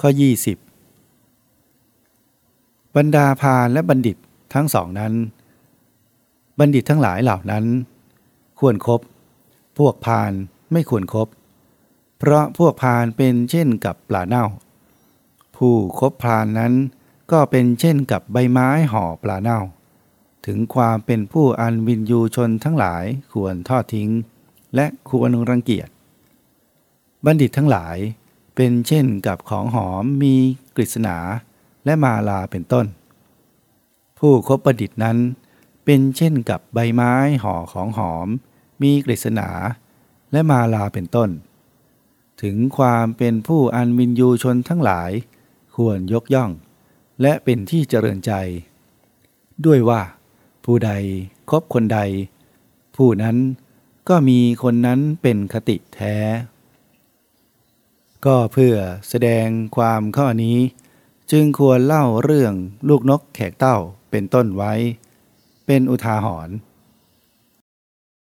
ข้อ 20 บรรดาพาลและบัณฑิตทั้งสองนั้น บัณฑิตทั้งหลายเหล่านั้น ควรครบพวกพาลไม่ควรครบเพราะพวกพาลเป็นเช่นกับปลาเน่า ผู้คบพาลนั้นก็เป็นเช่นกับใบไม้ห่อปลาเน่า ถึงความเป็นผู้อันวินยูชนทั้งหลายควรทอดทิ้ง และควรรังเกียจ บัณฑิตทั้งหลาย เป็นเช่นกับของหอมมีกฤษณาและมาลาเป็นต้น ผู้คบบัณฑิตนั้น เป็นเช่นกับใบไม้ห่อของหอม มีกฤษณาและมาลาเป็นต้น ถึงความเป็นผู้อันวินยูชนทั้งหลาย ควรยกย่อง และเป็นที่เจริญใจ ด้วยว่า ผู้ใดคบคนใด ผู้นั้นก็มีคนนั้นเป็นคติแท้ ก็เพื่อแสดงความข้อนี้ จึงควรเล่าเรื่องลูกนกแขกเต้าเป็นต้นไว้ เป็นอุทาหรณ์